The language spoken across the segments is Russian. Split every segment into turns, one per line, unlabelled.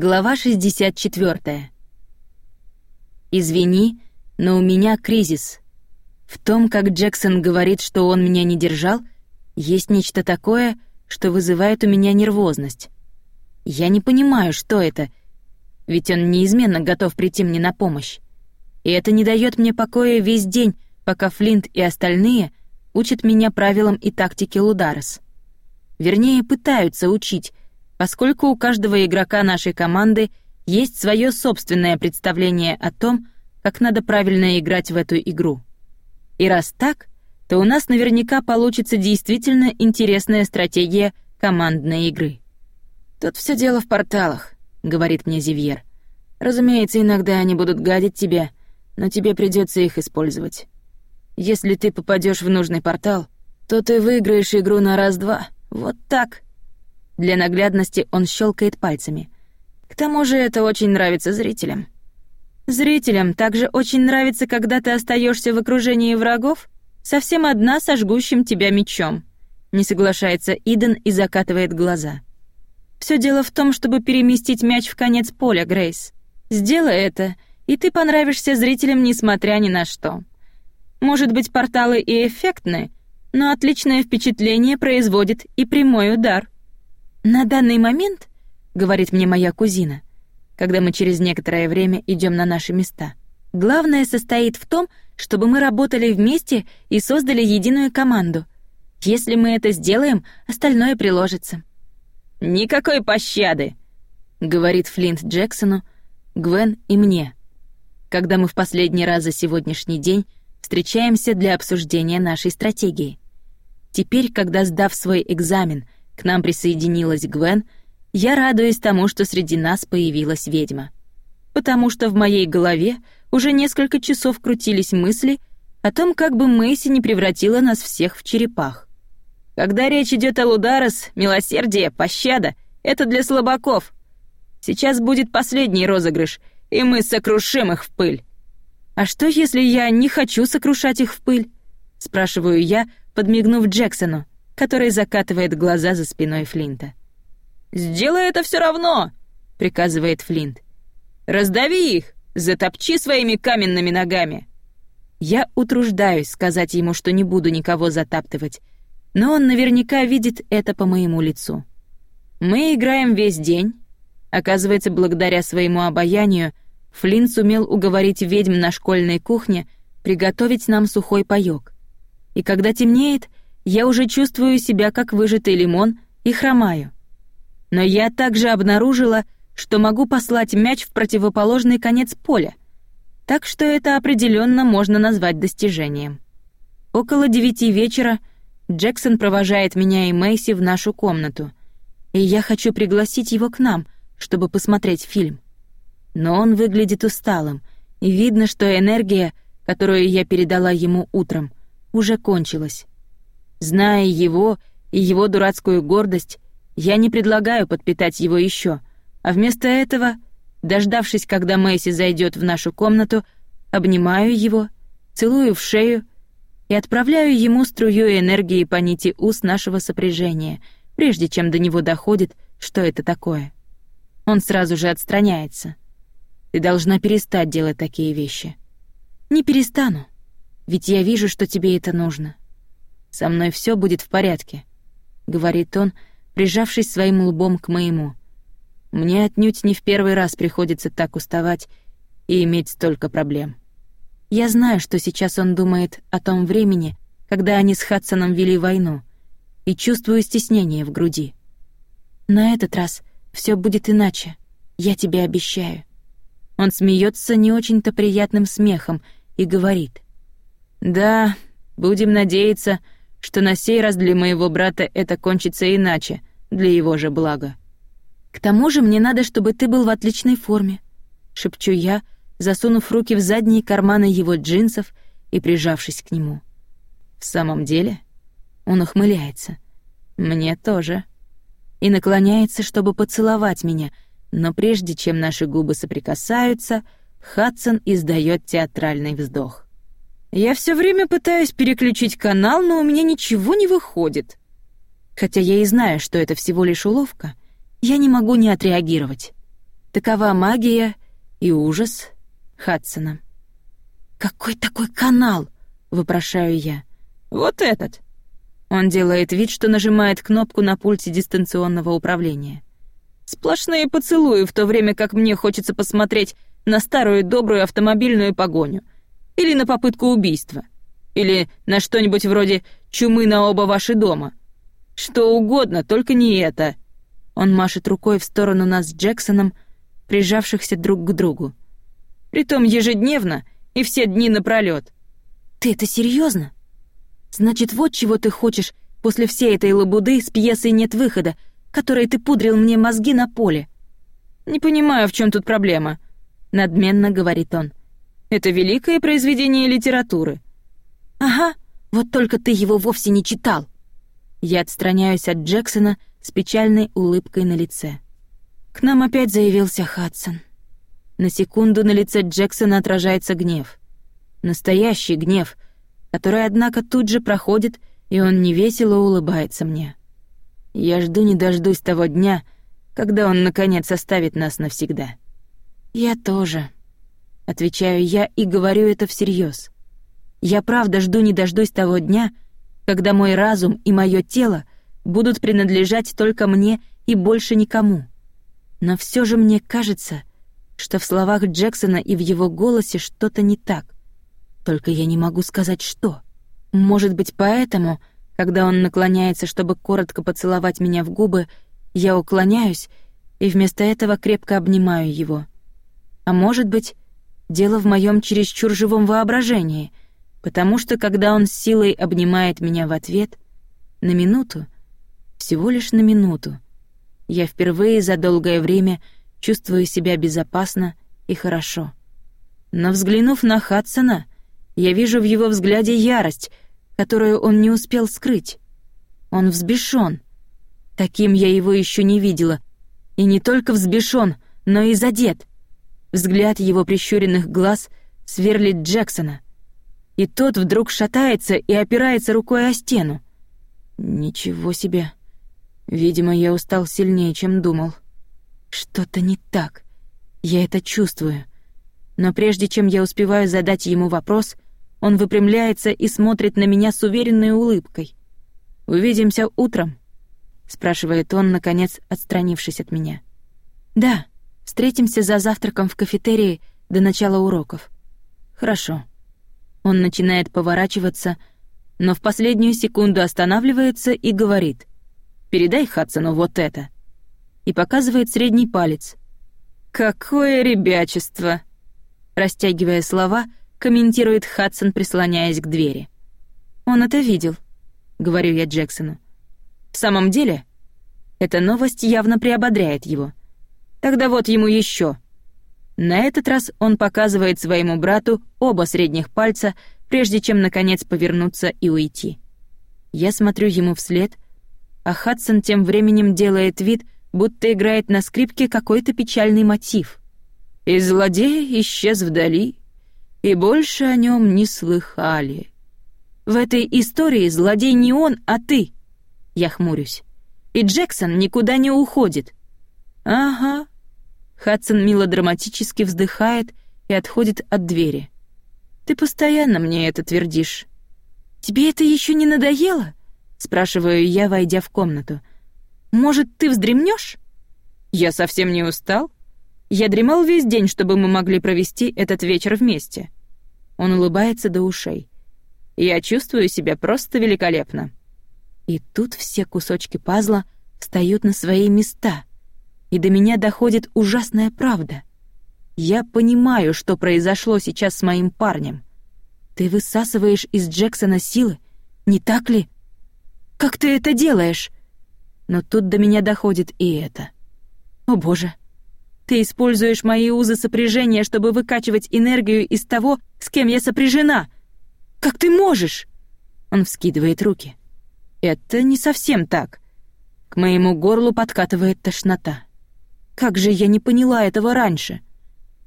Глава 64. Извини, но у меня кризис. В том, как Джексон говорит, что он меня не держал, есть нечто такое, что вызывает у меня нервозность. Я не понимаю, что это, ведь он неизменно готов прийти мне на помощь. И это не дает мне покоя весь день, пока Флинт и остальные учат меня правилам и тактике Лударес. Вернее, пытаются учить, поскольку у каждого игрока нашей команды есть свое собственное представление о том, как надо правильно играть в эту игру. И раз так, то у нас наверняка получится действительно интересная стратегия командной игры. «Тут все дело в порталах», — говорит мне Зивьер. «Разумеется, иногда они будут гадить тебе, но тебе придется их использовать. Если ты попадешь в нужный портал, то ты выиграешь игру на раз-два. Вот так». Для наглядности он щелкает пальцами. К тому же это очень нравится зрителям. Зрителям также очень нравится, когда ты остаешься в окружении врагов, совсем одна со жгущим тебя мечом. Не соглашается Иден и закатывает глаза. Все дело в том, чтобы переместить мяч в конец поля, Грейс. Сделай это, и ты понравишься зрителям, несмотря ни на что. Может быть, порталы и эффектны, но отличное впечатление производит и прямой удар. «На данный момент», — говорит мне моя кузина, когда мы через некоторое время идем на наши места, «главное состоит в том, чтобы мы работали вместе и создали единую команду. Если мы это сделаем, остальное приложится». «Никакой пощады», — говорит Флинт Джексону, Гвен и мне, когда мы в последний раз за сегодняшний день встречаемся для обсуждения нашей стратегии. Теперь, когда сдав свой экзамен — к нам присоединилась Гвен, я радуюсь тому, что среди нас появилась ведьма. Потому что в моей голове уже несколько часов крутились мысли о том, как бы Мэйси не превратила нас всех в черепах. Когда речь идет о Лударес, милосердие, пощада — это для слабаков. Сейчас будет последний розыгрыш, и мы сокрушим их в пыль. А что, если я не хочу сокрушать их в пыль? Спрашиваю я, подмигнув Джексону который закатывает глаза за спиной Флинта. «Сделай это все равно!» — приказывает Флинт. «Раздави их! Затопчи своими каменными ногами!» Я утруждаюсь сказать ему, что не буду никого затаптывать, но он наверняка видит это по моему лицу. Мы играем весь день. Оказывается, благодаря своему обаянию, Флинт сумел уговорить ведьм на школьной кухне приготовить нам сухой паёк. И когда темнеет, я уже чувствую себя как выжатый лимон и хромаю. Но я также обнаружила, что могу послать мяч в противоположный конец поля, так что это определенно можно назвать достижением. Около девяти вечера Джексон провожает меня и Мэйси в нашу комнату, и я хочу пригласить его к нам, чтобы посмотреть фильм. Но он выглядит усталым, и видно, что энергия, которую я передала ему утром, уже кончилась. Зная его и его дурацкую гордость, я не предлагаю подпитать его еще, а вместо этого, дождавшись, когда Мэйси зайдет в нашу комнату, обнимаю его, целую в шею и отправляю ему струю энергии по нити уст нашего сопряжения, прежде чем до него доходит, что это такое. Он сразу же отстраняется. Ты должна перестать делать такие вещи. Не перестану, ведь я вижу, что тебе это нужно. Со мной все будет в порядке», — говорит он, прижавшись своим лбом к моему. «Мне отнюдь не в первый раз приходится так уставать и иметь столько проблем. Я знаю, что сейчас он думает о том времени, когда они с Хадсоном вели войну, и чувствую стеснение в груди. На этот раз все будет иначе, я тебе обещаю». Он смеется не очень-то приятным смехом и говорит. «Да, будем надеяться, что на сей раз для моего брата это кончится иначе, для его же блага. К тому же мне надо, чтобы ты был в отличной форме, шепчу я, засунув руки в задние карманы его джинсов и прижавшись к нему. В самом деле, он ухмыляется. Мне тоже. И наклоняется, чтобы поцеловать меня, но прежде чем наши губы соприкасаются, Хадсон издает театральный вздох. Я все время пытаюсь переключить канал, но у меня ничего не выходит. Хотя я и знаю, что это всего лишь уловка, я не могу не отреагировать. Такова магия и ужас Хадсона. «Какой такой канал?» — вопрошаю я.
«Вот этот».
Он делает вид, что нажимает кнопку на пульте дистанционного управления.
Сплошные поцелуи, в то время как мне хочется посмотреть на старую добрую автомобильную погоню. Или на попытку убийства. Или на что-нибудь вроде «чумы на оба ваши дома». Что угодно, только не это.
Он машет рукой в сторону нас с Джексоном, прижавшихся друг к другу.
Притом ежедневно и все дни напролёт.
«Ты это серьезно? Значит, вот чего ты хочешь после всей этой лабуды с пьесой «Нет выхода», которой ты пудрил мне мозги на поле?»
«Не понимаю, в чем тут проблема», — надменно говорит он. «Это великое произведение литературы».
«Ага, вот только ты его вовсе не читал». Я отстраняюсь от Джексона с печальной улыбкой на лице. К нам опять заявился Хадсон. На секунду на лице Джексона отражается гнев. Настоящий гнев, который, однако, тут же проходит, и он невесело улыбается мне. Я жду не дождусь того дня, когда он, наконец, оставит нас навсегда. Я тоже. Отвечаю я и говорю это всерьез. Я правда жду не дождусь того дня, когда мой разум и мое тело будут принадлежать только мне и больше никому. Но все же мне кажется, что в словах Джексона и в его голосе что-то не так. Только я не могу сказать, что. Может быть, поэтому, когда он наклоняется, чтобы коротко поцеловать меня в губы, я уклоняюсь и вместо этого крепко обнимаю его. А может быть, дело в моем чересчур живом воображении — потому что когда он с силой обнимает меня в ответ, на минуту, всего лишь на минуту, я впервые за долгое время чувствую себя безопасно и хорошо. Но взглянув на Хадсона, я вижу в его взгляде ярость, которую он не успел скрыть. Он взбешен. Таким я его еще не видела. И не только взбешен, но и задет. Взгляд его прищуренных глаз сверлит Джексона — и тот вдруг шатается и опирается рукой о стену. Ничего себе. Видимо, я устал сильнее, чем думал. Что-то не так. Я это чувствую. Но прежде чем я успеваю задать ему вопрос, он выпрямляется и смотрит на меня с уверенной улыбкой. «Увидимся утром?» — спрашивает он, наконец, отстранившись от меня. «Да, встретимся за завтраком в кафетерии до начала уроков». «Хорошо». Он начинает поворачиваться, но в последнюю секунду останавливается и говорит «Передай Хадсону вот это» и показывает средний палец.
«Какое ребячество!»
Растягивая слова, комментирует Хадсон, прислоняясь к двери. «Он это видел», — говорю я Джексону. «В самом деле, эта новость явно приободряет его. Тогда вот ему еще. На этот раз он показывает своему брату оба средних пальца, прежде чем, наконец, повернуться и уйти. Я смотрю ему вслед, а Хадсон тем временем делает вид, будто играет на скрипке какой-то печальный мотив. «И злодей исчез вдали, и больше о нем не слыхали». В этой истории злодей не он, а ты. Я хмурюсь. И Джексон никуда не уходит. Ага, Хадсон мелодраматически вздыхает и отходит от двери. «Ты постоянно мне это твердишь». «Тебе это еще не надоело?» — спрашиваю я, войдя в комнату. «Может, ты вздремнешь?» «Я совсем не устал. Я дремал весь день, чтобы мы могли провести этот вечер вместе». Он улыбается до ушей. «Я чувствую себя просто великолепно». И тут все кусочки пазла встают на свои места и до меня доходит ужасная правда. Я понимаю, что произошло сейчас с моим парнем. Ты высасываешь из Джексона силы, не так ли? Как ты это делаешь? Но тут до меня доходит и это. О боже, ты используешь мои узы сопряжения, чтобы выкачивать энергию из того, с кем я сопряжена. Как ты можешь? Он вскидывает руки. Это не совсем так. К моему горлу подкатывает тошнота. Как же я не поняла этого раньше?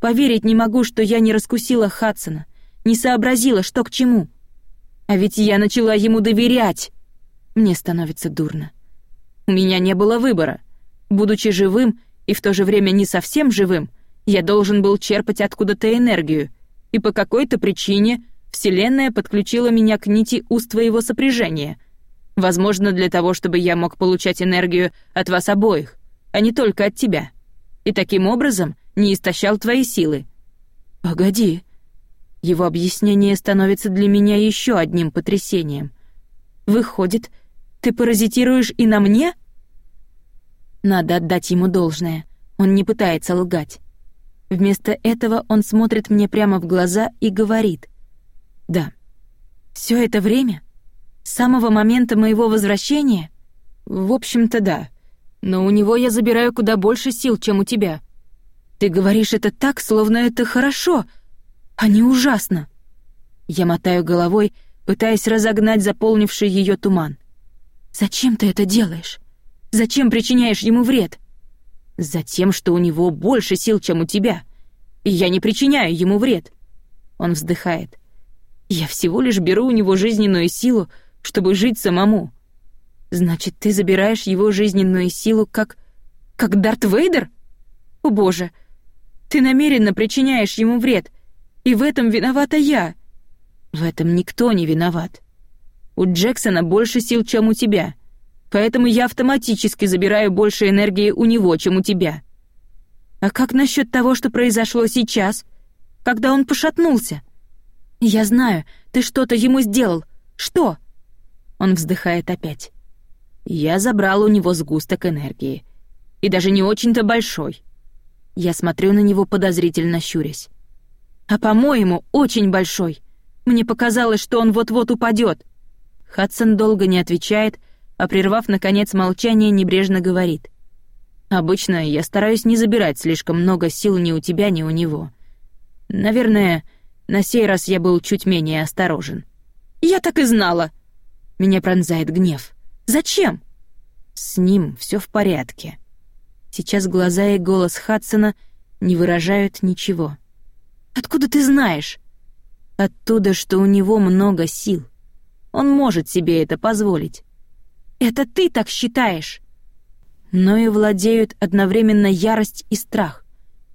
Поверить не могу, что я не раскусила Хадсона, не сообразила, что к чему. А ведь я начала ему доверять. Мне становится дурно. У меня не было выбора. Будучи живым,
и в то же время не совсем живым, я должен был черпать откуда-то энергию, и по какой-то причине Вселенная подключила меня к нити уст твоего сопряжения. Возможно, для того, чтобы я мог получать энергию от вас обоих, а не только от тебя. И таким образом не истощал твои силы.
Погоди. Его объяснение становится для меня еще одним потрясением. Выходит, ты паразитируешь и на мне? Надо отдать ему должное. Он не пытается лгать. Вместо этого он смотрит мне прямо в глаза и говорит: "Да. Все это время, с самого момента моего возвращения, в общем-то, да. Но у него я забираю куда больше сил, чем у тебя. Ты говоришь это так, словно это хорошо, а не ужасно". Я мотаю головой, пытаясь разогнать заполнивший ее туман. Зачем ты это делаешь? Зачем причиняешь ему вред? Затем, что у него больше сил, чем у тебя. И я не причиняю ему вред. Он вздыхает. Я всего лишь беру у него жизненную силу, чтобы жить самому. Значит, ты забираешь его жизненную силу как как Дарт Вейдер? О, боже. Ты намеренно причиняешь ему вред, и в этом виновата я. В этом никто не виноват. У Джексона больше сил, чем у тебя поэтому я автоматически забираю больше энергии у него, чем у тебя. А как насчет того, что произошло сейчас, когда он пошатнулся? Я знаю, ты что-то ему сделал. Что? Он вздыхает опять. Я забрал у него сгусток энергии. И даже не очень-то большой. Я смотрю на него подозрительно щурясь. А по-моему, очень большой. Мне показалось, что он вот-вот упадет. Хадсон долго не отвечает, а прервав, наконец, молчание, небрежно говорит. «Обычно я стараюсь не забирать слишком много сил ни у тебя, ни у него. Наверное, на сей раз я был чуть менее осторожен». «Я так и знала!» Меня пронзает гнев. «Зачем?» «С ним все в порядке». Сейчас глаза и голос Хадсона не выражают ничего. «Откуда ты знаешь?» «Оттуда, что у него много сил. Он может себе это позволить. Это ты так считаешь. Но и владеют одновременно ярость и страх.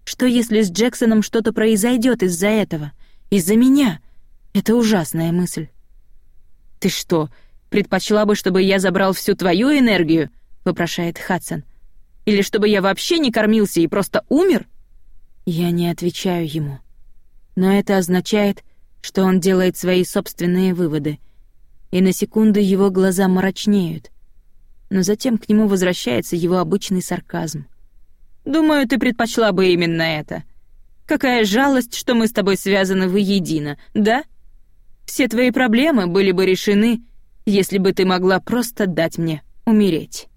Что если с Джексоном что-то произойдет из-за этого? Из-за меня? Это ужасная мысль. Ты что, предпочла бы, чтобы я забрал всю твою энергию? вопрошает Хадсон. Или чтобы я вообще не кормился и просто умер? Я не отвечаю ему. Но это означает, что он делает свои собственные выводы — и на секунду его глаза мрачнеют. Но затем к нему возвращается его обычный сарказм. «Думаю, ты предпочла бы именно это. Какая жалость, что мы с тобой связаны воедино, да? Все твои проблемы были бы решены, если бы ты могла просто дать мне умереть».